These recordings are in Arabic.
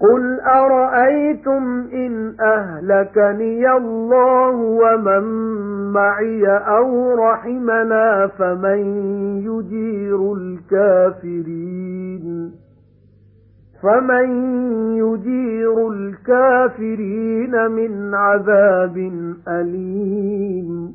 قُلْ أَرَأَيْتُمْ إِنْ أَهْلَكَنِيَ اللَّهُ وَمَن مَّعِيَ أَوْ رَحِمَنَا فَمَن يُجِيرُ الْكَافِرِينَ فَمَن يُجِيرُ الْكَافِرِينَ مِنْ عَذَابٍ أَلِيمٍ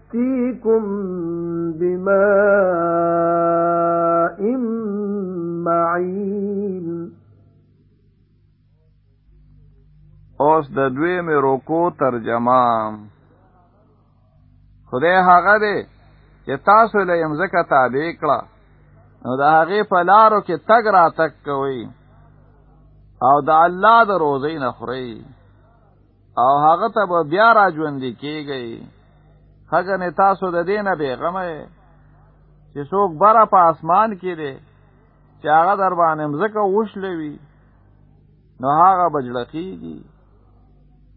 يَأْتِيكُم بِمَاءٍ مَّعِينٍ. اوس د دوی مې روکو ترجمه. خدای هغه دی چې تاسو لره مزکه تابع کړه. نو د هغه په لارو کې تګ راتګ کوئ او د الله د روزي نه خورئ او هغه ته بیا را ژوند کیږي نه تاسو د دینه بیغمه چې څوک بره په اسمان کې دی چې هغه در باندې مزکه وشلوي نو هغه بجړقیږي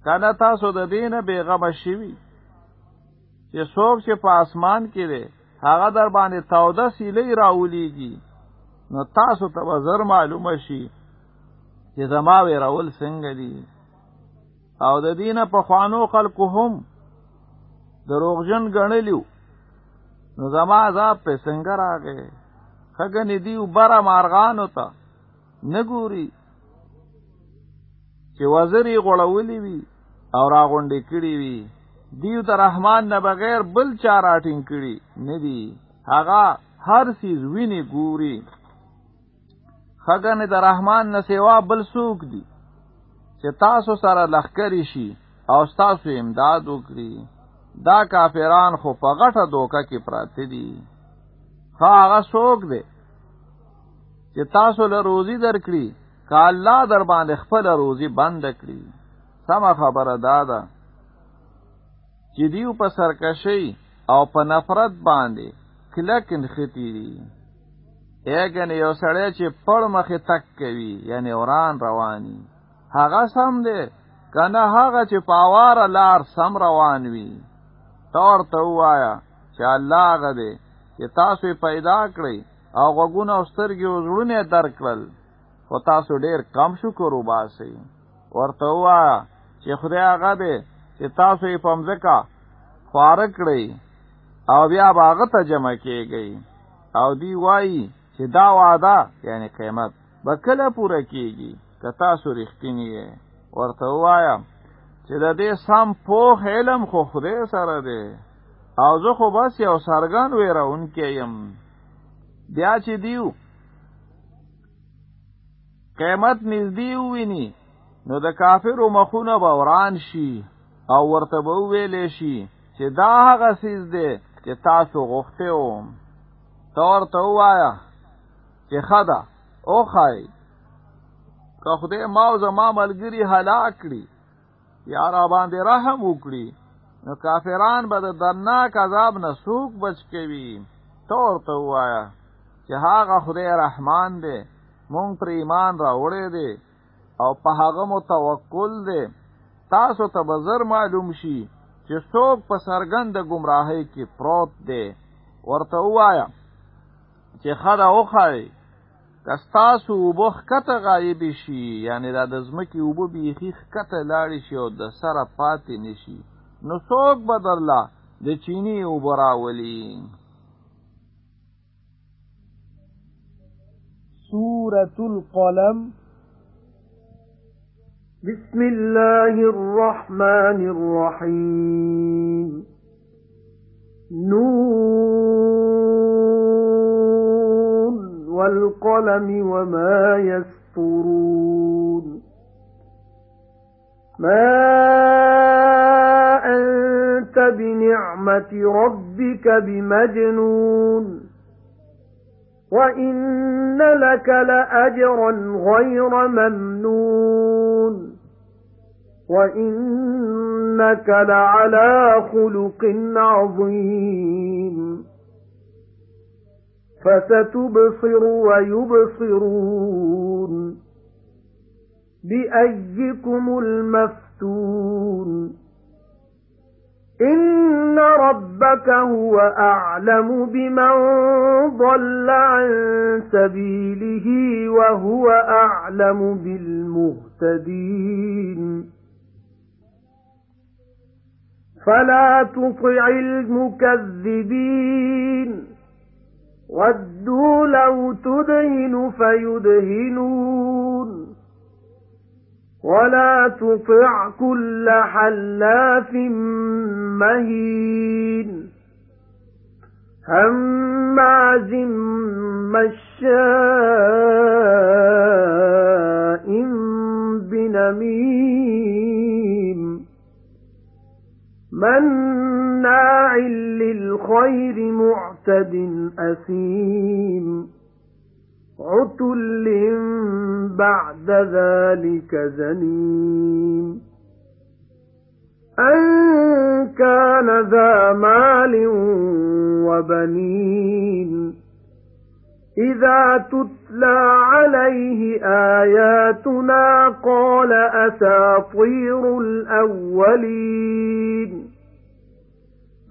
کنه تاسو د دینه بیغمه شوي چې څوک چې په اسمان کې دی هغه در باندې تاوده سیلې راولېږي نو تاسو ته به زر معلومه شي چې زما وی راول څنګه دي. او د دینه په خوانو خلکو هم دروغجن ګڼلیو نو زما عذاب په څنګه راغې خګنې دی وبره مارغانو ته نګوري چې وزري غړولې وي او راغونډې کړې وي دیو د رحمان نه بغیر بل چا راټینګ کړي نه دی هغه هر سیز ویني ګوري خګنې د رحمان نه سیوا بل څوک دی. چې تاسو سره لخکری شي او تاسو امداد وکړي دا کافران خو په غټه دوکه کې پراته دي. هغه څوک دی چې تاسو له روزي درکړي کا الله در باندې خپل روزي بند کړي. سم خبره دادا چې دیو په سرکشي او په نفرت باندې کلک نختی دي. اګن یو سړی چې پړ مخه تک کوي یعنی وران رواني هغه سم دی کنه هغه چې پاوار لار سم روان وي تور ته وایا چې الله هغه دی چې تاسو پیدا کړی او غوګونه او سترګې او زړونه درکړل خو تاسو ډیر کم شکر وباسئ. ورته وایا چې خدای هغه دی چې تاسو یې پمځکا فارق کړی او بیا باغ ته جمع کیږي او دی وایي چې دا وعده یعنی قیمت به کله پوره کیږي؟ که تاسو رښتینی یې. ورته وایم چې د دې سم پوه علم خو خدای سره دی. او زه خو بس یو سرګند ویرونکې يم بیا چې دیو قیمت نږدې وویني نو د کافرو مخونه به وران شي او ورته به ویلې شي چې دا هغه سیز دی چې تاسو غوښته و تور ته وایا چې خدا او خای که خدای ما او زما ملګری هلاک کړي یا را باندې رحم وکړي. نو کافران به د درناک عذاب نه څوک بچ کوي. تور ته وایا چې هغه خدای رحمان دی مونږ پر ایمان را وړې دی او په هغه مو توکل دی. تاسو ته به زر معلوم شي چې څوک په سرګند گمراهۍ کې پروت دی. ورته وایا چې خدا وخای کستاسو وبخ کته غایب شي یعنی دا د زمکی وبو بیخي کته لاړ شي او د سره پاتې نشي نو څوک بدرلا د چینی وبراولي سورة القلم. بسم الله الرحمن الرحيم نون والقلم وما يسطرون. ما أنت بنعمة ربك بمجنون. وَإِنَّ لَكَ لَأَجْرًا غَيْرَ مَمْنُونٍ. وَإِنَّكَ لَعَلَى خُلُقٍ عَظِيمٍ. فَسَتُبْصِرُ وَيُبْصِرُونَ بِأَيِّكُمُ الْمَفْتُونُ إِنَّ رَبَّكَ هُوَ أَعْلَمُ بِمَنْ ضَلَّ عَن سَبِيلِهِ وَهُوَ أَعْلَمُ بِالْمُهْتَدِينَ فَلَا تُطِعِ الْمُكَذِّبِينَ وَدُّوا لَوْ تُدْهِنُ فَيُدْهِنُونَ. وَلَا تُطِعْ كُلَّ حَلَّافٍ مَّهِينٍ. هَمَّازٍ مَّشَّاءٍ بِنَمِيمٍ. مَّنَّاعٍ لِّلْخَيْرِ مُعْتَدٍ أَثِيمٍ. عُتُلٍّ بَعْدَ ذَلِكَ زَنِيمٍ. أَن كَانَ ذَا مَالٍ وَبَنِينَ. إِذَا تُتْلَى عَلَيْهِ آيَاتُنَا قَالَ أَسَاطِيرُ الْأَوَّلِينَ.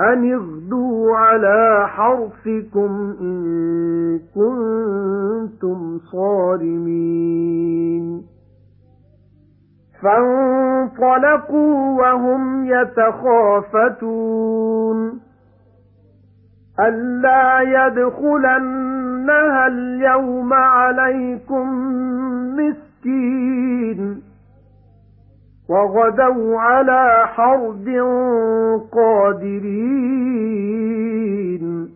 أَنِ اغْدُوا عَلَى حَرْثِكُمْ إِن كُنتُمْ صَارِمِينَ فَانطَلَقُوا وَهُمْ يَتَخَافَتُونَ أَلَّا يَدْخُلَنَّهَا الْيَوْمَ عَلَيْكُمْ مِسْكِينٌ وَغَدَوْا عَلَى حَرْدٍ قَادِرِينَ.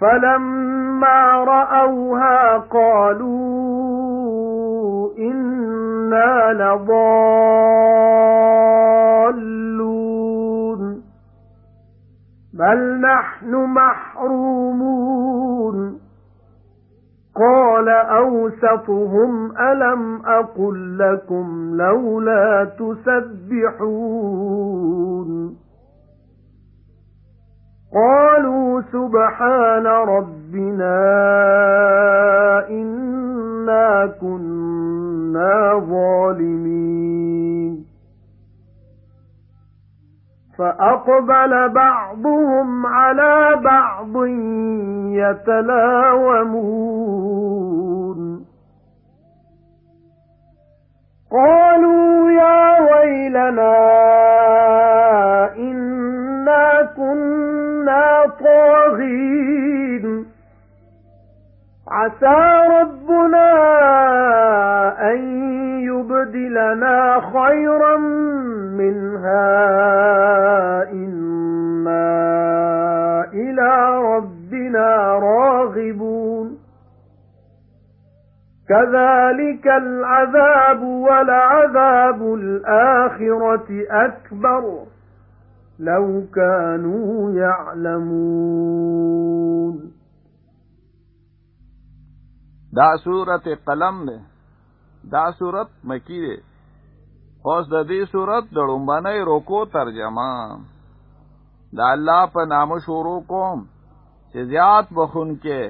فَلَمَّا رَأَوْهَا قَالُوا إِنَّا لَضَالُّونَ. بَلْ نَحْنُ مَحْرُومُونَ. قَالَ أَوْسَطُهُمْ أَلَمْ أَقُلْ لَكُمْ لَوْلَا تُسَبِّحُونَ قَالُوا سُبْحَانَ رَبِّنَا إِنَّا كُنَّا ظَالِمِينَ فَأَقْبَلَ بَعْضُهُمْ عَلَى بَعْضٍ يَتَلَاوَمُونَ. قَالُوا يَا وَيْلَنَا إِنَّا كُنَّا طَاغِينَ. عَسَى رَبُّنَا أَن يُبْدِلَنَا خَيْرًا مِنْهَا إِنَّا إِلَى رَبِّنَا رَاغِبُونَ. كَذَلِكَ الْعَذَابُ وَلَعَذَابُ الْآخِرَةِ أَكْبَرُ لَوْ كَانُوا يَعْلَمُونَ. دا صورت قلم ده. دا صورت مکی ده اوس د دې صورت د لومبنۍ روکو ترجمه. دا الله په نام شروع کوم چې زیات بخون کې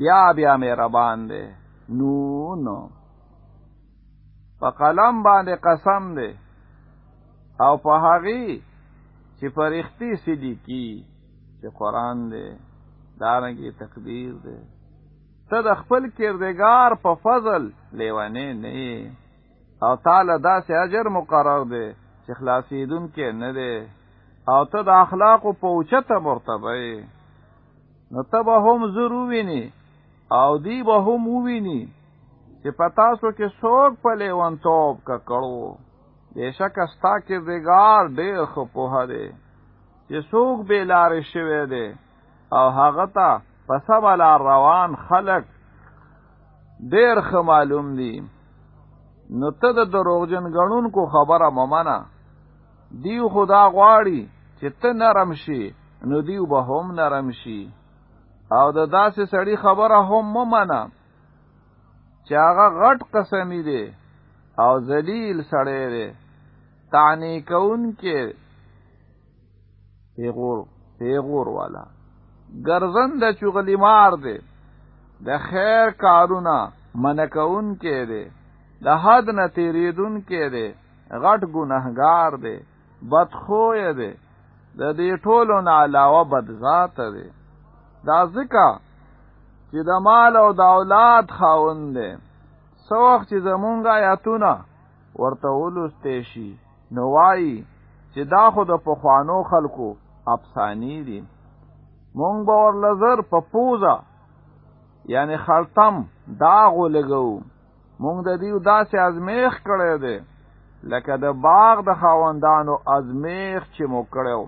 بیا بیا مهربان ده نون په قلم باندې قسم ده او په هغه چې فرښتې سدي کی چې قران ده دارنګي تقدیر ده ته د خپل کردگار په فضل. لیوانه نه او تعالی داسې اجر مقرر دی چې خلاصیدون کې نه دی. او ته د اخلاق په اوچته مرتبه نو ته به هم ضرور ویني او دی به هم وویني چې پتاسو کې څوک په لیوانتوب کا کړو. بشک استا کردگار ډېر خو په دی چې څوک به لارې شوی دی. او هغه ته په سبا لار روان خلق. ډیر ښه معلوم دي نو ته د دروغجن ګڼونکو خبره ممنه دیو خدا غواړي چې ته نرم شي نو دیو به هم نرم شي. او د داسې سړی خبره هم ممنه چې هغه غټ قسمی دی او ذلیل سړی دی. تعنی کون کې پیغور پیغور والا ګرزن د چغلی مار دی. د خیر کارونه منکون کې دی. د حد نه تیریدون کې دی. غټ ګناهګار دی. بدخوی دی. د دې ټولو نه علاوه بد ذات دی. دا ځکه چې د مال او د اولاد خاوند دی. څو وخت چې زمونږ آیاتونه ورته ولوستې شي نو وایي چې دا خو د پخوانو خلکو افسانی دي مونږ به ورلزر په پوزه یعنی خلطم داغو لګو مونږ د دیو داسې ازمیښت کړی دی لکه د باغ د خاوندانو ازمیښت چې مو کړو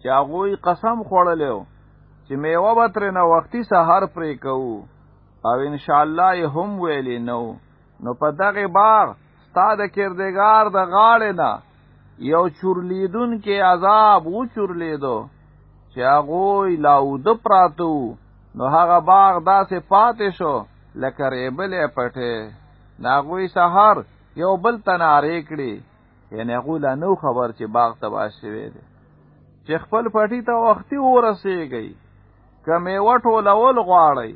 چې هغوی قسم خوړلیو چې میوه به ترې نه وختي سهار پرې کوو. او انشاءالله یې هم ویلی نو نو په دغه باغ ستا د کردګار د غاړې نه یو چورلیدون کې عذاب و چورلیدو چې هغوی لا اوده پراتو نو هغه باغ داسې پاتې شو لکه ریبلې پټه ناغوی سحر یو بل تنارې کړي یعنی هغه لا نو خبر چې باغ تبا شوی دی. چې خپل پټی ته وختي ورسېږي کمه وټول اول غواړي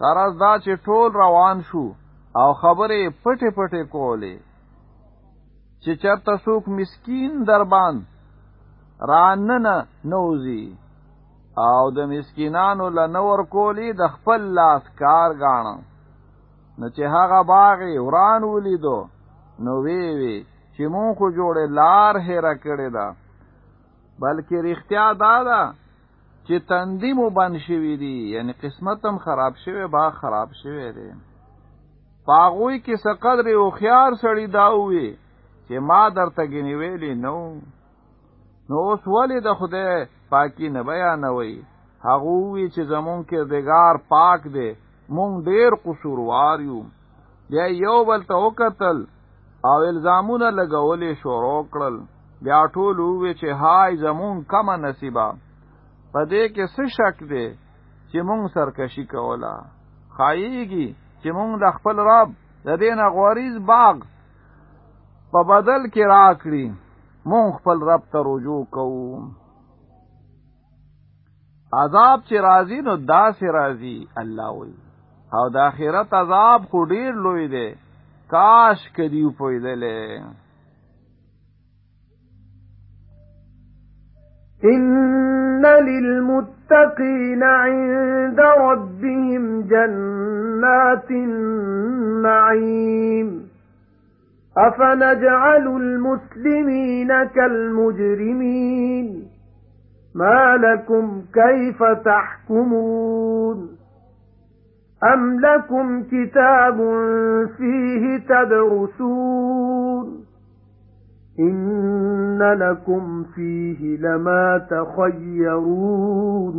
غرض دا چې ټول روان شو او خبرې پټه پټه کولې. چې چرته څوک مسکین دربان راننه نوزي او د مسکینانو لنور کولی د خپل لاس کار غاڼه نو چې هغه باغ وران ولیدو نو وی وی چې مون خو جوړه لار هېره کړې ده. بلکې رښتیا دا ده چې تندی مو بند شوی دی یعنی قسمتم خراب شوی با خراب شوی دی. پاغوی کې سقدر او خيار سړی دا وی چې ما درته غنی ویلی نو نو اوس ولې د خدای پاکی نه بیانوي. هغه وی چې زمون کردګار پاک دی. مونږ ډیر قصوروار یو. بیا یو بل ته وکتل او الزامونه لګولې شروع کړل. بیا ټول وی چې هاي زمون کم نصیبا په دې کې څه شک دی چې مونږ سرکشي کولا خایيږي چې مونږ د خپل رب د دین غوریز باغ په بدل کې راکړي. مونږ خپل رب ته رجوع کوو عذاب چې راځي نو داسې راځي الله وي أو د آخرت عذاب خو ډیر لوی دی. کاش کدی پویدلې. إن للمتقين عند ربهم جنات النعيم أفنجعل المسلمين كالمجرمين ما لكم كيف تحكمون أم لكم كتاب فيه تدرسون إِنَّ لَكُمْ فِيهِ لَمَا تَخَيَّرُونَ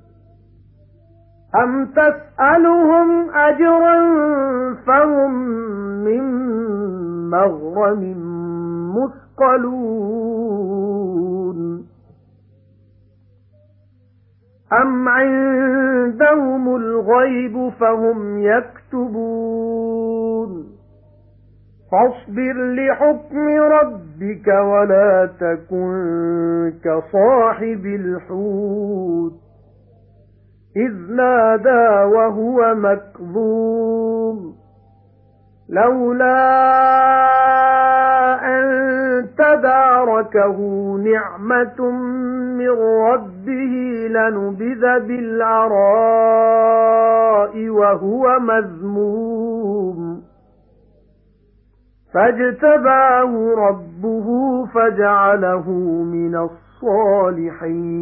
أَمْ تَسْأَلُهُمْ أَجْرًا فَهُمْ مِنْ مَغْرَمٍ مُثْقَلُونَ أَمْ عِندَهُمُ الْغَيْبُ فَهُمْ يَكْتُبُونَ فاصبر لحكم ربك ولا تكن كصاحب الحوت إذ نادى وهو مكظوم لولا أن تداركه نعمة من ربه لنبذ بالعراء وهو مذموم فاجتباه ربه فجعله من الصالحين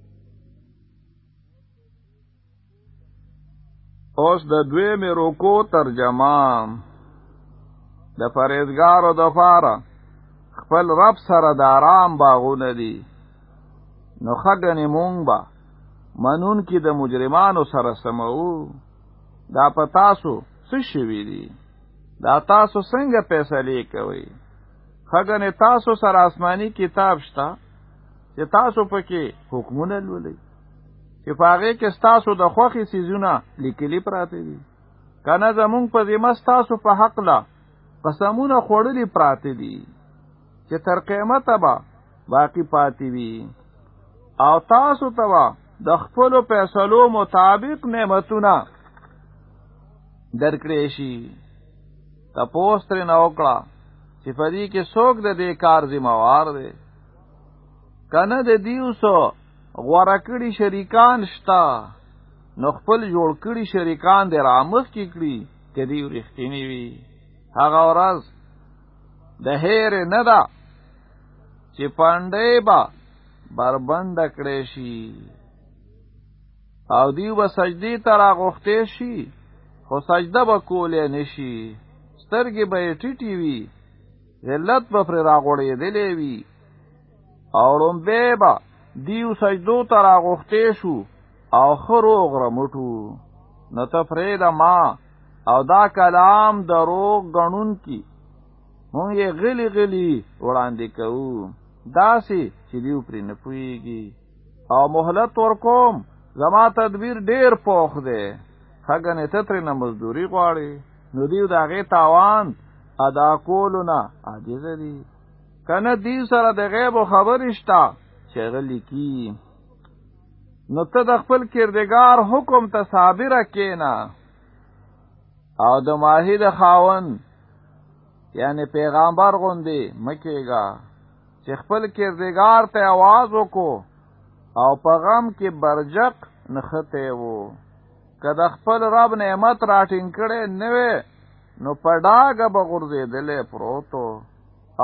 اوس د دوی مې روکو ترجمه. د پرهېزګارو د پاره خپل رب سره د آرام باغونه دي. نو خګنې مونږ با منون کې د مجرمانو سره سمو دا پتاسو څه شوي دي؟ دا تاسو څنګه فیصله کوي خګنه تاسو سره آسمانی کتاب شتا چې تاسو پکې حکمونه لولئ چې پاغه کې تاسو د خوخي سيزونه لیکلي پراته دي. کنه زمونږ په ذمہ تاسو په حق لا قسمونه خوړلي پراته دي چې تر قیامت به باقی پاتې وي. او تاسو ته د خپل فیصلو مطابق نعمتونه درکړې شي. تپوس تر نه وکړه چې پدې کې څوک د دې کار ذمہوار دی. کنه د دیو سو غورکړي شریکان شتا نو خپل جوړ کړي شریکان دې رامخکې کړي که دی ورښتینی وي. هغه ورځ د هیر نه ده چې پاندې با بربند کړي شي. او دیو به سجدی تر غوښتې شي خو سجده به کولې نشي سترګې به ټیټي وي ذلت به پر راغړې دلې وي. او لومبه به دیو سجدو تر غوښتې شو او خروغ رمټو نو تفرید ما او دا کلام دروغ غنون کی مونږ یې غلی غلی وړاندې کوو. داسې چې دیو پرې نه پويږي او مهلت ورکوم زما تدبیر ډیر پوخ دی. خګنې تتر نه مزدوري غواړي نو دیو دا غي تاوان ادا کولو نه عاجز دي کنه د دیو سره د غیب خبر شتا شغلی کی نو ته د خپل کردگار حکم ته صابره کینا او د ماهی د خاون یعنی پیغمبر غوندي مکیگا چې خپل کردگار ته आवाज وکړو او په غم کې برجق نخته وو کله خپل رب نعمت راټینګ کړي نوې نو پډاګه بغورځېدلې پروتو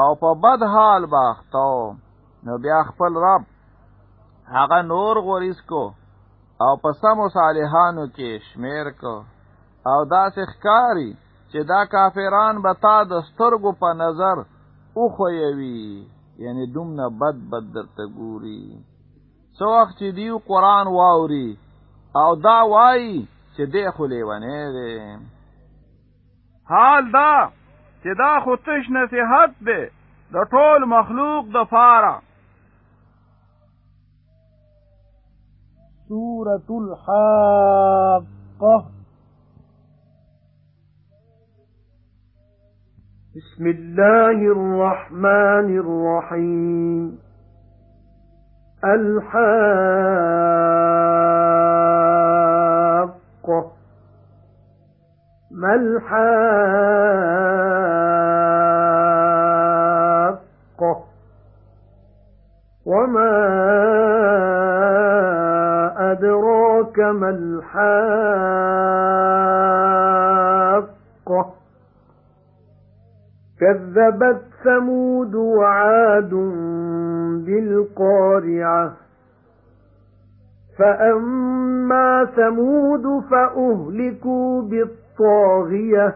او په بد حال باختو نو بیا خپل رب هغه نور غوریس کو او په سمو صالحانو کې شمیر کو. او دا ښکاری چې دا کافران به تا د سترګو په نظر او خویوي یعنی دومره بد بد درته ګوري. سو وخت چې دیو قران واوري او دا وای چې دی خو لیونه دی. حال دا چې دا خو تش نصیحت دی د ټول مخلوق د فاره سورة الحاقة. بسم الله الرحمن الرحيم. الحاقة. ما الحاقة؟ وما أدراك ما الحاقة؟ كذبت ثمود وعاد بالقارعة. فأما ثمود فأهلكوا بالطاغية.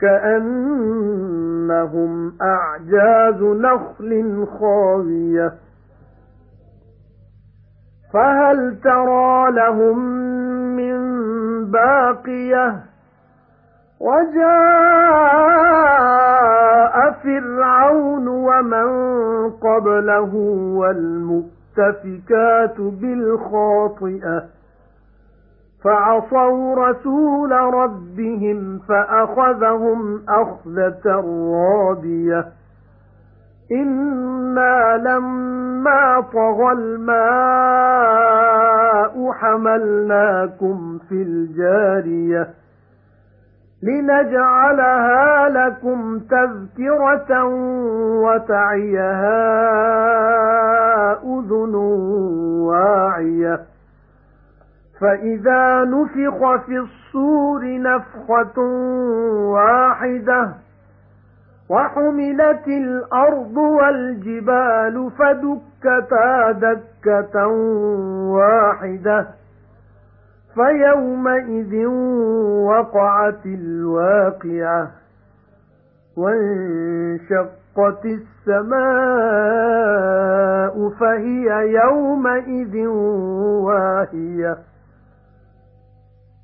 كَأَنَّهُمْ أَعْجَازُ نَخْلٍ خَاوِيَةٍ. فَهَلْ تَرَى لَهُم مِّن بَاقِيَةٍ؟ وَجَاءَ فِرْعَوْنُ وَمَن قَبْلَهُ وَالْمُؤْتَفِكَاتُ بِالْخَاطِئَةِ. فَعَصَوْا رَسُولَ رَبِّهِمْ فَأَخَذَهُمْ أَخْذَةً رَّابِيَةً إِنَّا لَمَّا طَغَى الْمَاءُ حَمَلْنَاكُمْ فِي الْجَارِيَةِ لِنَجْعَلَهَا لَكُمْ تَذْكِرَةً وَتَعِيَهَا أُذُنٌ وَاعِيَةٌ فَإِذَا نُفِخَ فِي الصُّورِ نَفْخَةٌ وَاحِدَةٌ وَحُمِلَتِ الْأَرْضُ وَالْجِبَالُ فَدُكَّتَا دَكَّةً وَاحِدَةً فَيَوْمَئِذٍ وَقَعَتِ الْوَاقِعَةُ وَانشَقَّتِ السَّمَاءُ فَهِيَ يَوْمَئِذٍ وَاهِيَةٌ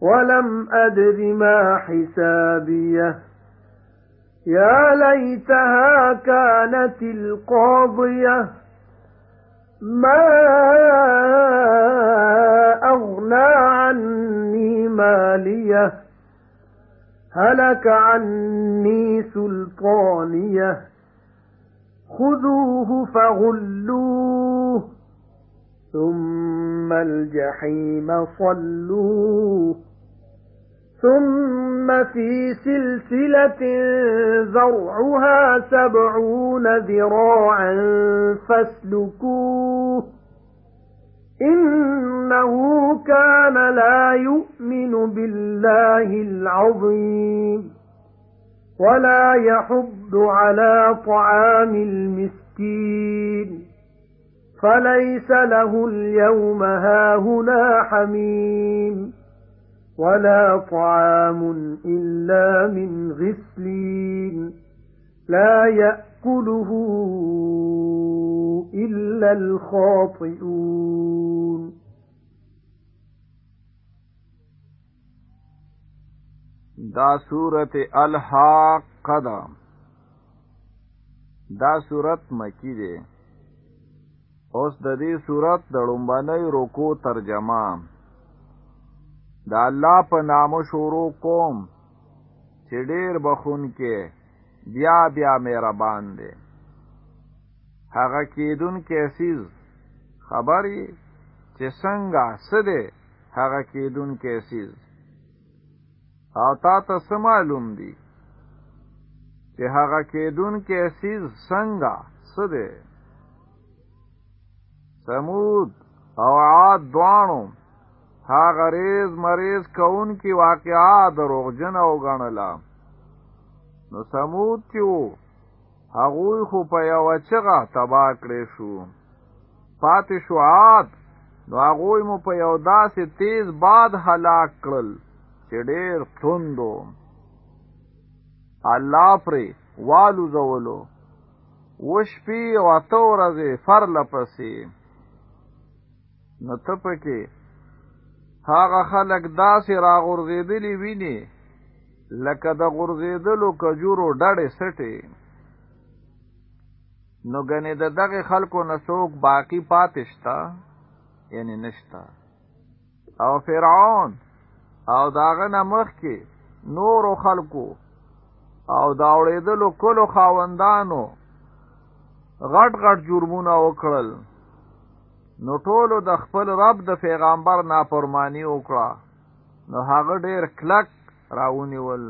وَلَمْ أَدْرِ مَا حِسَابِيَهْ. يَا لَيْتَهَا كَانَتِ الْقَاضِيَةَ مَا أَغْنَى عَنِّي مَالِيَهْ. هَلَكَ عَنِّي سُلْطَانِيَهْ. خُذُوهُ فَغُلُّوهُ ثُمَّ الْجَحِيمَ صَلُّوهُ. ثُمَّ فِي سِلْسِلَةٍ ذَرْعُهَا سَبْعُونَ ذِرَاعًا فَاسْلُكُوهُ إِنَّهُ كَانَ لَا يُؤْمِنُ بِاللَّهِ الْعَظِيمِ وَلَا يَحُضُّ عَلَى طَعَامِ الْمِسْكِينِ فَلَيْسَ لَهُ الْيَوْمَ هَاهُنَا حَمِيمٌ وَلَا طَعَامٌ إِلَّا مِنْ غِسْلِينٍ لَا يَأْكُلُهُ إِلَّا الْخَاطِئُونَ دا سورت الحاقه دا دا سورت مکی دی اوس د دې سورت د لومبنۍ رکو ترجمه د الله په نامو شروع کوم چې ډېر بخون کې بیا بیا مهربان دی. هغه کېدون کې سیز خبري چې څنګه سده هغه کېدون کې سیز او تا ته معلوم دی چې هغه کېدون کې سیز څنګه سده سمود او عاد دوانو ها غریز مریض کون کی واقعا دروغجن او غنلا نو سمود چې وو هغوی خو په یو چغه تبا کړی شو. پاتې شو عاد نو هغوی مو په یو داسې تیز باد هلاک کړل چې ډېر توندو الله پرې والو زولو وشپی او اتو ورځې فر لپسې نو ته پکې هغه خلک داسې راغورځېدلی ویني لکه د غورځېدلو کجورو ډډې سټې. نو ګنې د دغه خلکو نسوک باقی پاتې شته؟ یعنی نشته. او فرعون او داغه نمخ کې نورو خلکو او دا اورېدلو کلو خاوندانو غټ غټ جرمونه وکړل نو ټولو د خپل رب د پیغمبر نافرمانی وکړه. نو هغه ډیر کلک راونیول